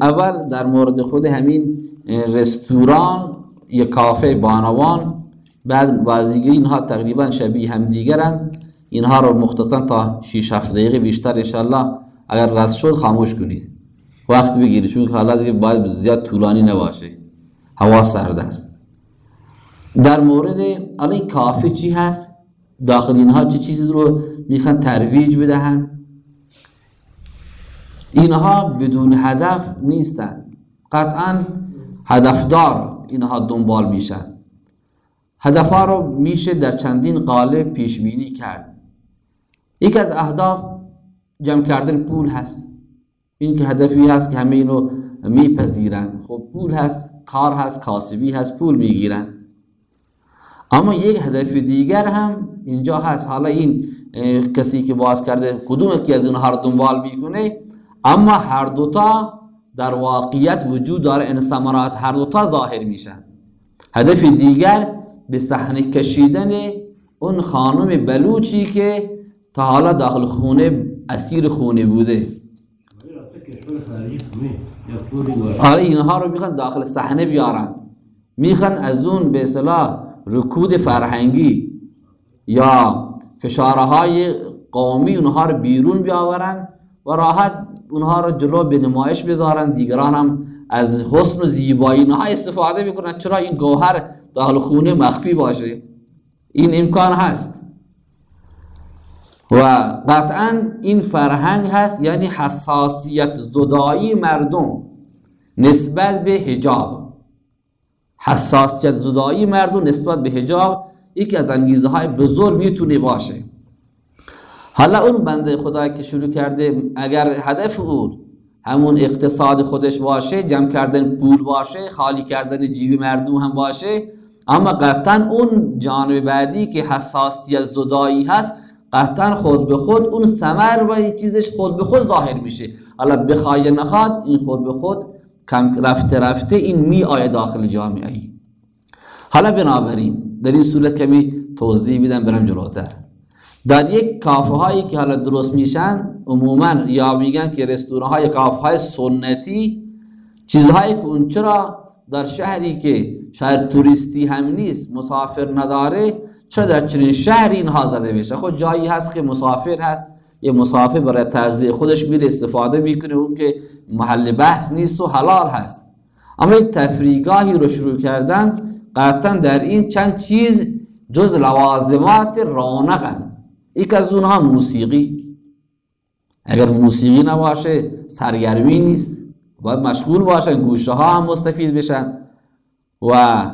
اول در مورد خود همین رستوران یا کافه بانوان بعد بازیگری اینها تقریبا شبیه هم دیگرند. اینها رو مختصا تا 6 7 دقیقه بیشتر انشالله اگر رد شد خاموش کنید. وقت بگیرید چون حالا دیگه باید زیاد طولانی نباشه. هوا سرد است. در مورد الان کافه چی هست؟ داخل اینها چه چیزی رو می‌خوان ترویج بدهن اینها بدون هدف نیستند. قطعا هدفدار اینها دنبال میشن. هدفها رو میشه در چندین قالب پیش بینی کرد. یکی از اهداف جمع کردن پول هست. این که هدفی هست که همه اینو میپذیرن. خب پول هست کار هست کاسبی هست پول می‌گیرن. اما یک هدف دیگر هم اینجا هست. حالا این کسی که باز کرده کدوم که از اینها رو دنبال می‌کنه؟ اما هر دوتا در واقعیت وجود داره این ثمرات هر دوتا ظاهر میشن هدف دیگر به صحنه کشیدن اون خانم بلوچی که تا حالا داخل خونه اسیر خونه بوده. حالا اینها رو می‌خوان داخل صحنه بیارن. می‌خوان از اون به اصطلاح رکود فرهنگی یا فشارهای قومی اونها رو بیرون بیاورن. و راحت اونها رو جلو به نمایش بذارن. دیگران هم از حسن و زیبایی اونها استفاده می‌کنن. چرا این گوهر داخل خونه مخفی باشه؟ این امکان هست. و قطعا این فرهنگ هست یعنی حساسیت زدایی مردم نسبت به حجاب. حساسیت زدایی مردم نسبت به حجاب یکی از انگیزه های بزرگ می‌تونه باشه. حالا اون بنده خدا که شروع کرده اگر هدف اون همون اقتصاد خودش باشه جمع کردن پول باشه خالی کردن جیب مردم هم باشه اما قطعا اون جانب بعدی که حساسیت زدایی هست قطعا خود به خود اون سمر و چیزش خود به خود ظاهر میشه. حالا بخوای نخواد این خود به خود کم رفته رفته این می آید داخل جامعه. ای حالا بنابراین در این صورت کمی توضیح میدم برم جلوتر. در یک کافه هایی که حالا درست میشن عموما یا میگن که رستوران های کافه های سنتی چیزهایی که اون چرا در شهری که شهر توریستی هم نیست مسافر نداره چرا در چنین شهری اینها زده بشه؟ خود جایی هست که مسافر هست یه مسافر برای تغذیه خودش میره استفاده می‌کنه اون که محل بحث نیست و حلال هست. اما یک تفریگاهی رو شروع کردن قطعا در این چند چیز جز لوازمات رونقن. یک از اونها موسیقی. اگر موسیقی نباشه سرگرمی نیست. باید مشغول باشن گوشه ها هم مستفید بشن و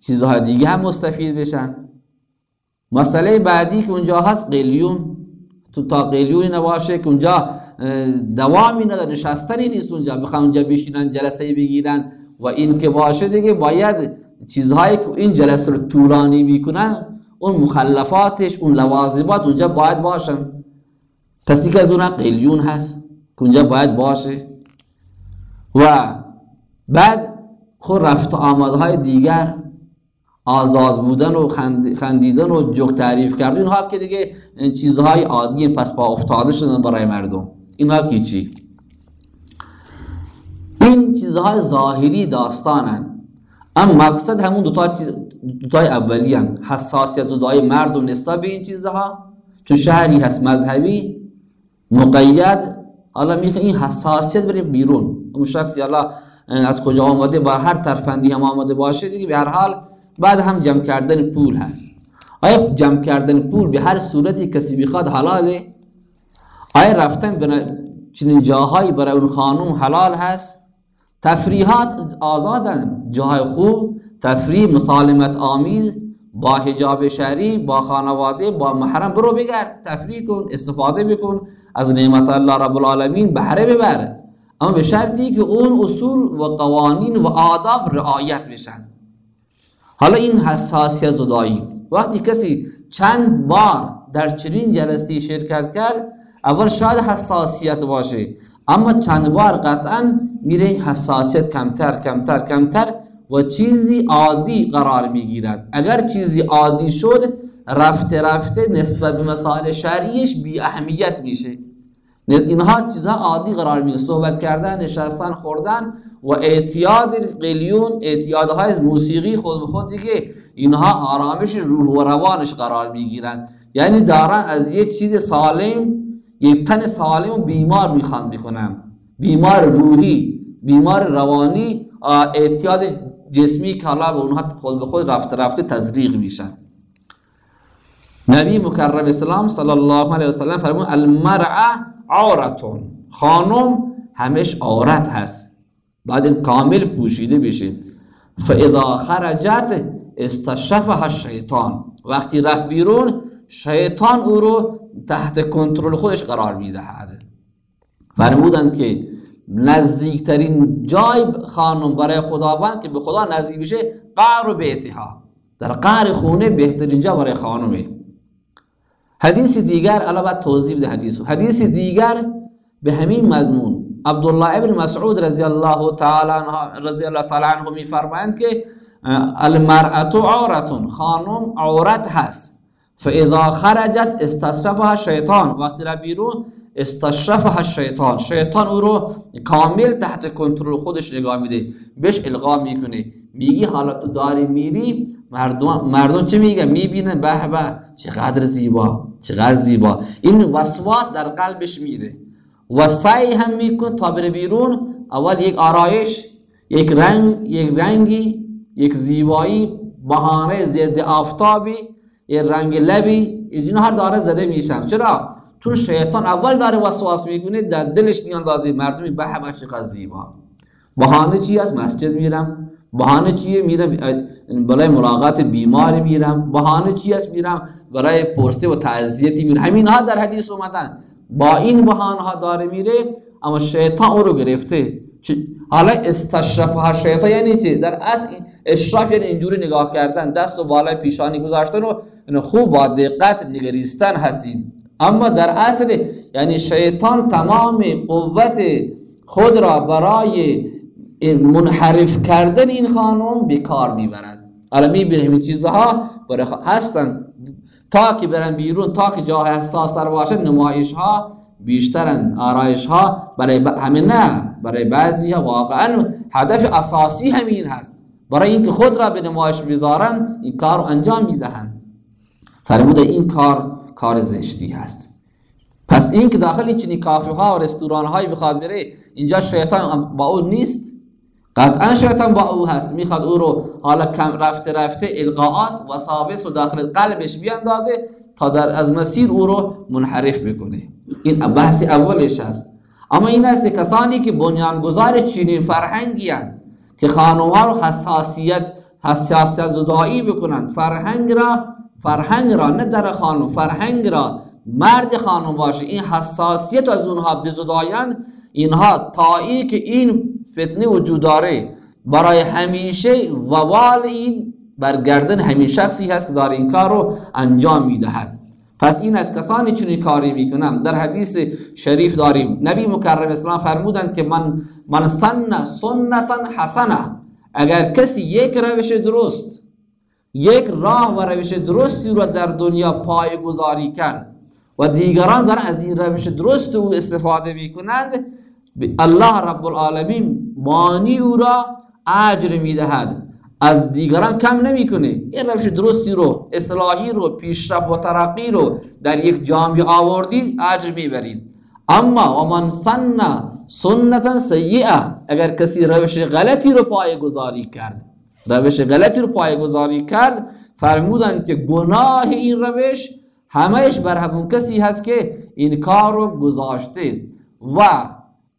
چیزهای دیگه هم مستفید بشن. مسئله بعدی که اونجا هست قلیون. تو تا قلیونی نباشه که اونجا دوامی نداره نشستنی نیست اونجا. بخوام اونجا بشینن جلسه بگیرن و این که باشه دیگه باید چیزهایی که این جلسه رو طولانی می‌کنن. اون مخلفاتش اون لوازمات اونجا باید باشن. کسی که از اونها قلیون هست که اونجا باید باشه. و بعد خود رفت آمدهای دیگر آزاد بودن و خندیدن و جوک تعریف کردن اینها که دیگه چیزهای عادی پس با افتاده شدن برای مردم. اینها که چی؟ این چیزهای ظاهری داستانن. اما مقصد همون دوتا چیز دوتای اولی هم حساسیت زدای مردم نسبت به این چیزها. چون شهری هست مذهبی مقید. حالا می‌خواه این حساسیت بره بیرون. اون شخصی حالا از کجا آمده با هر ترفندی هم آمده باشه دیگه به هر حال بعد هم جمع کردن پول هست. آیا جمع کردن پول به هر صورتی کسی بخواد حلاله؟ آیا رفتن به چنین جاهایی برای اون خانوم حلال هست؟ تفریحات آزادن جاهای خوب تفریح مسالمت آمیز با حجاب شرعی با خانواده با محرم. برو بگرد تفریح کن استفاده بکن از نعمت الله رب العالمین بهره ببر. اما به شرطی که اون اصول و قوانین و آداب رعایت بشن. حالا این حساسیت زدایی. وقتی کسی چند بار در چنین جلسه شرکت کرد اول شاید حساسیت باشه. اما چند بار قطعا میره حساسیت کمتر کمتر کمتر و چیزی عادی قرار می‌گیرد. اگر چیزی عادی شد رفته رفته نسبت به مسائل شرعیش بی اهمیت میشه. اینها چیزها عادی قرار میگه صحبت کردن نشستن خوردن و اعتیاد قلیون اعتیادهای موسیقی خود به خود دیگه اینها آرامش روح و روانش قرار می‌گیرند یعنی دارن از یه چیز سالم یک تن سالم و بیمار می‌خوان بکنن. بیمار روحی بیمار روانی اعتیاد جسمی که حالا به اونها خود به خود رفته رفته تزریق میشن نبی مکرم اسلام صلی الله علیه وسلم فرمون المرعه عورتون. خانم همش عورت هست. بعد کامل پوشیده بشه فاذا خرجت استشفها الشیطان. وقتی رفت بیرون شیطان او رو تحت کنترل خودش قرار می‌دهد فرمودند که نزدیکترین جای خانم برای خداوند که به خدا نزدیک بشه قعر و بیتها در قعر خونه بهترین جا برای خانمه. حدیث دیگر بعد توضیح بده حدیث حدیث دیگر به همین مضمون. عبدالله ابن مسعود رضی الله تعالی عنه رضی الله تعالی عنه میفرمایند که المرأة عورت. خانم عورت هست. فاذا خرجت استصرفها شیطان وقتی را بیرون استشرفها شیطان شیطان او رو کامل تحت کنترل خودش نگاه میده. بهش القا می‌کنه. میگی حالا تو داری میری مردم مردم چه میگه می‌بینه به به چقدر زیبا چقدر زیبا. این وسواس در قلبش میره. و سعی هم میکن تا بره بیرون. اول یک آرایش یک رنگ یک رنگی یک زیبایی بهانه ضد آفتابی. یک رنگ لبی اینها داره زده میشم چرا؟ چون شیطان اول داره وسواس می‌کنه در دلش میاندازه مردمی به همه چقدر زیبا. بهانه چی است؟ مسجد میرم. بهانه چیه؟ میرم برای ملاقات بیمار میرم. بهانه چی است؟ میرم برای پرسه و تعزیتی میرم. همین ها در حدیث اومدن. با این بهانه ها داره میره اما شیطان او رو گرفته. حالا استشرف شیطان یعنی چی؟ در اصل اشراف یعنی اینجوری نگاه کردن دست و بالای پیشانی گذاشتن و خوب با دقت نگریستن هستین. اما در اصل یعنی شیطان تمام قوت خود را برای منحرف کردن این خانم به کار می‌برد. الان می‌بینیم این چیزها برای هستن. تا که برن بیرون تا که جای حساس تر باشد نمایش ها بیشترن آرایش ها برای ب... همین نه برای بعضی ها واقعا هدف اساسی همین هست. برای اینکه خود را به نمایش بذارن این کار رو انجام می‌دهند فرموده این کار کار زشتی هست. پس این که داخل چنین کافه ها و رستوران هایی بخواد بره اینجا شیطان با او نیست. قطعا شیطان با او هست. می‌خواد او رو حالا کم رفته رفته القاعات و ثابت و داخل قلبش بیاندازه. تا در از مسیر او رو منحرف بکنه. این بحث اولش هست اما این است کسانی که بنیانگذار چنین فرهنگی هست که خانوها رو حساسیت حساسیت زدایی بکنند فرهنگ را فرهنگ را نه در خانم فرهنگ را مرد خانم باشه. این حساسیت از اونها بزدایند. اینها تا این که این فتنه وجود داره برای همیشه ووال این برگردن همین شخصی هست که داره این کار رو انجام می‌دهد. پس این از کسانی چنین کاری می‌کنم در حدیث شریف داریم. نبی مکرم اسلام فرمودند که من من سن سنتا حسنه. اگر کسی یک روش درست یک راه و روش درستی رو در دنیا پای گذاری کرد و دیگران دارن از این روش درست او استفاده می‌کنند الله رب العالمین مانی او را اجر می‌دهد. از دیگران کم نمی‌کنه. این روش درستی رو اصلاحی رو پیشرفت و ترقی رو در یک جامعه آوردی اجر می‌برید. اما و من سن سنتا سیئه اگر کسی روش غلطی رو پای گذاری کرد روش غلطی رو پای گذاری کرد فرمودن که گناه این روش همهش بر همون کسی هست که این کار رو گذاشته و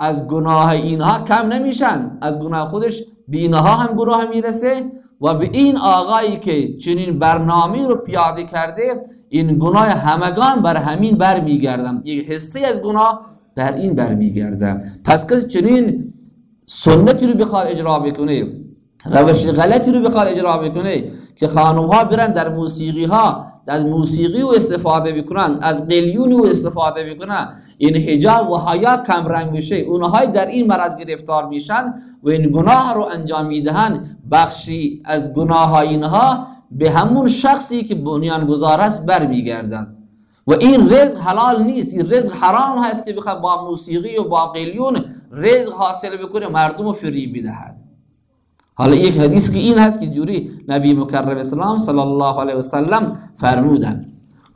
از گناه اینها کم نمیشن. از گناه خودش به اینها هم گناه می‌رسه و به این آقایی که چنین برنامه رو پیاده کرده این گناه همگان بر همین بر میگردم. یک حصه از گناه بر این بر میگردم. پس کسی چنین سنتی رو بخواد اجرا بکنه روش غلطی رو بخواد اجرا بکنه که خانم ها برن در موسیقی ها از موسیقی و استفاده بکنن از قلیون و استفاده بکنن این حجاب و حیا کم رنگ بشه اونهای در این مرض گرفتار میشن و این گناه رو انجام می‌دهن. بخشی از گناه اینها به همون شخصی که بنیان گذار است برمیگردن. و این رزق حلال نیست. این رزق حرام هست که بخواد با موسیقی و با قلیون رزق حاصل بکنه مردم رو فری بدهد حالا یک حدیث که این هست که جوری نبی مکرم اسلام صلی الله علیه وسلم فرمودن.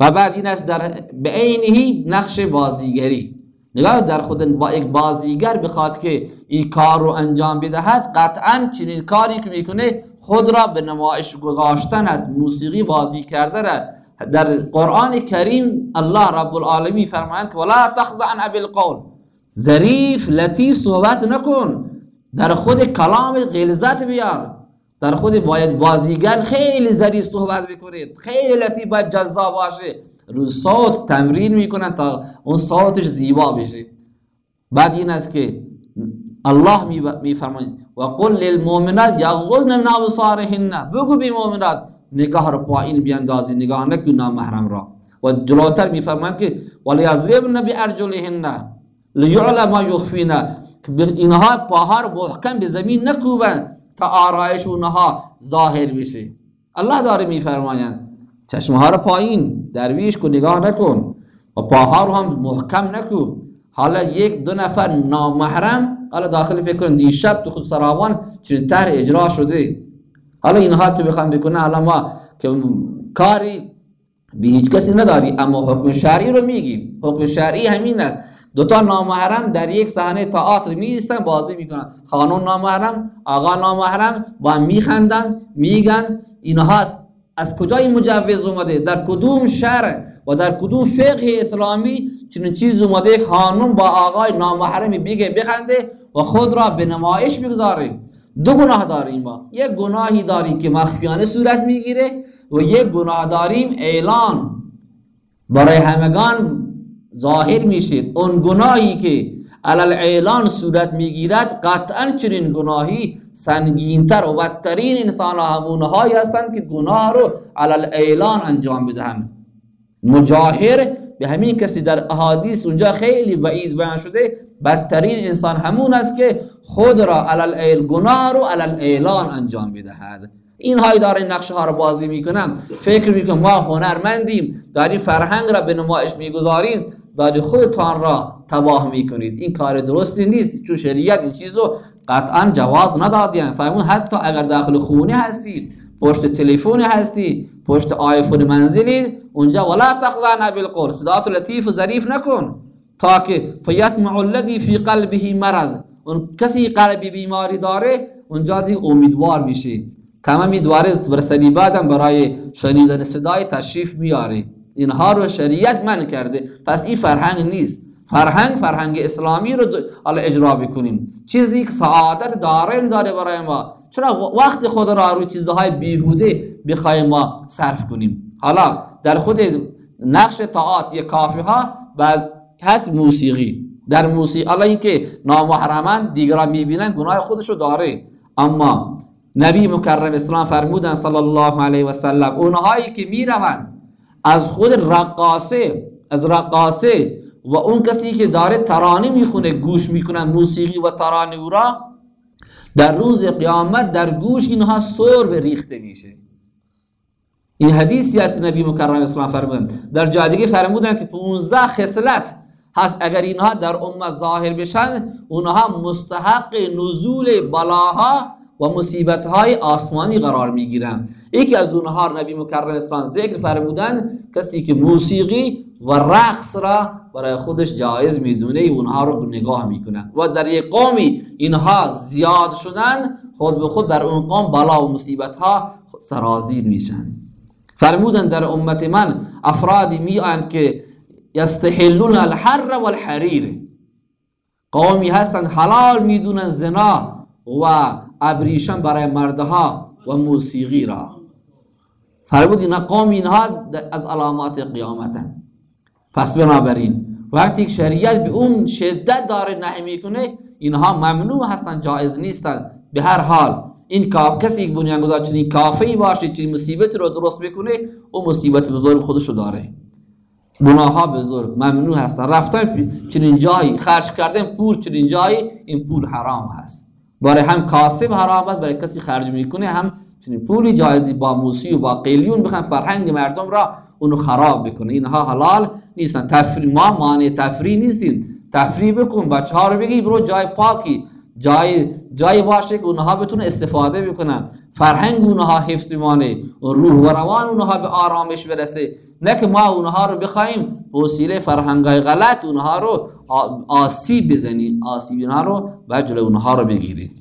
و بعد این است در به عینهی نقش بازیگری. نگاه در خود با یک بازیگر بخواد که این کار رو انجام بدهد قطعا چنین کاری که می‌کنه خود را به نمایش گذاشتن است موسیقی بازی کرده را. در قرآن کریم الله رب العالمین فرمایند که ولا تخضعن بالقول ظریف لطیف صحبت نکن. در خود کلام غلظت بیار. در خود باید بازیگر خیلی ظریف صحبت بکنید خیلی لطیف باید جذاب باشه. رو صوت تمرین می‌کنن تا اون صوتش زیبا بشه. بعد این است که الله میفرماید و قل للمؤمنات یغضضن من ابصارهن بگو به مؤمنات نگاه رو پایین بیاندازی نگاه نکن نامحرم را. و جلوتر میفرماید که ولیضربن بارجلهن لیعلم ما یخفین اینها پاها رو محکم به زمین نکوبن تا آرایش اونها ظاهر بشه. الله داره میفرمایند چشمها رو پایین درویش کو نگاه نکن و پاها رو هم محکم نکو حالا یک دو نفر نامحرم حالا داخل فکر کن دیشب تو خود سراوان چنین طرح اجرا شده. حالا اینها تو بخوام بکنه حالا ما که کاری به هیچ کسی نداری اما حکم شرعی رو میگیم. حکم شرعی همین است. دوتا نامحرم در یک صحنه تئاتر می بازی می‌کنن. خانون نامحرم آقا نامحرم با هم میخندن میگن اینها از کجا این مجوز اومده؟ در کدوم شرع و در کدوم فقه اسلامی چنین چیز اومده؟ خانون با آقای نامحرمی بگه بخنده و خود را به نمایش بگذاره دو گناه داریم ما. یک گناهی داریم که مخفیانه صورت می‌گیره و یک گناه داریم اعلان. برای همگان ظاهر میشید. اون گناهی که علال اعلان صورت می‌گیرد قطعا چنین گناهی سنگینتر و بدترین انسان همونهایی هستند که گناه رو علال اعلان انجام بدهند مجاهر به همین کسی در احادیث اونجا خیلی وعید بیان شده بدترین انسان همون است که خود را علال ایل گناه رو علال اعلان انجام بدهد این های داره نقشه ها رو بازی می‌کنن فکر می‌کنم ما هنرمندیم داریم فرهنگ را به نمایش می‌گذاریم داری خودتان را تباه می‌کنید. این کار درستی نیست. چون شریعت این چیزو قطعا جواز ندادیم فرمون حتی اگر داخل خونه هستید پشت تلفن هستی پشت آیفون منزلی اونجا ولا تخضعن بالقول صدات لطیف و ظریف نکن. تا که فیطمع الذی فی قلبه مرض. اون کسی قلبی بیماری داره اونجا دیگه امیدوار میشه تمام دواره بر بعدم برای شنیدن صدای تشریف میاره اینها رو شریعت من کرده. پس این فرهنگ نیست. فرهنگ فرهنگ اسلامی رو حالا اجرا بکنیم. چیزی که سعادت داریم داره برای ما. چرا وقت خود را روی چیزهای بیهوده بخوایم ما صرف کنیم؟ حالا در خود نقش طاعات یا کافی ها بعض هست موسیقی. در موسیقی حالا اینکه نامحرمان دیگران می‌بینن گناه خودشو داره. اما نبی مکرم اسلام فرمودن صلی الله علیه و سلم اونهایی که می‌روند از خود رقاصه از رقاصه و اون کسی که داره ترانه می‌خونه گوش می‌کنن موسیقی و ترانه او را در روز قیامت در گوش اینها سور به ریخته میشه. این حدیثی است که نبی مکرم اسلام فرمودن در جای فرمودن که 15 خصلت هست. اگر اینها در امت ظاهر بشن اونها مستحق نزول بلاها و مصیبت های آسمانی قرار می گیرند یکی از اونها نبی مکرم اسلام ذکر فرمودن کسی که موسیقی و رقص را برای خودش جایز می‌دونه اونها رو نگاه می‌کنه و در یک قومی اینها زیاد شدن خود به خود در اون قوم بلا و مصیبت ها سرازیر میشن. فرمودن در امت من افرادی میآیند که یستحلون الحر والحریر. قومی هستند حلال می‌دونن زنا و ابریشم برای مردها و موسیقی را. فرمود اینا قوم اینها از علامات قیامتن. پس بنابراین وقتی شریعت به اون شدت داره نهی می‌کنه اینها ممنوع هستن جایز نیستن. به هر حال این کسی که بنیانگذار چنین کافی باشه چنین مصیبت رو درست بکنه او مصیبت بزرگ خودشو داره. گناه ها بزرگ ممنوع هستن. رفتن چنین جایی خرج کردن پول چنین جایی این پول حرام هست. برای هم کاسب حرامت برای کسی خرج می‌کنه هم چنین پولی جایزی با موسی و با قلیون بخوان فرهنگ مردم را اونو خراب بکنه. اینها حلال نیستن. تفری ما مانع تفری نیستیم. تفری بکن بچه ها رو بگی برو جای پاکی جای جای باشه که اونها بتونه استفاده بکنن. فرهنگ اونها حفظ بمانه روح و روان اونها به آرامش برسه. نه که ما اونها رو بخوایم وسیله فرهنگ غلط اونها رو آسیب بزنیم آسیب اونها رو و جلو اونها رو بگیریم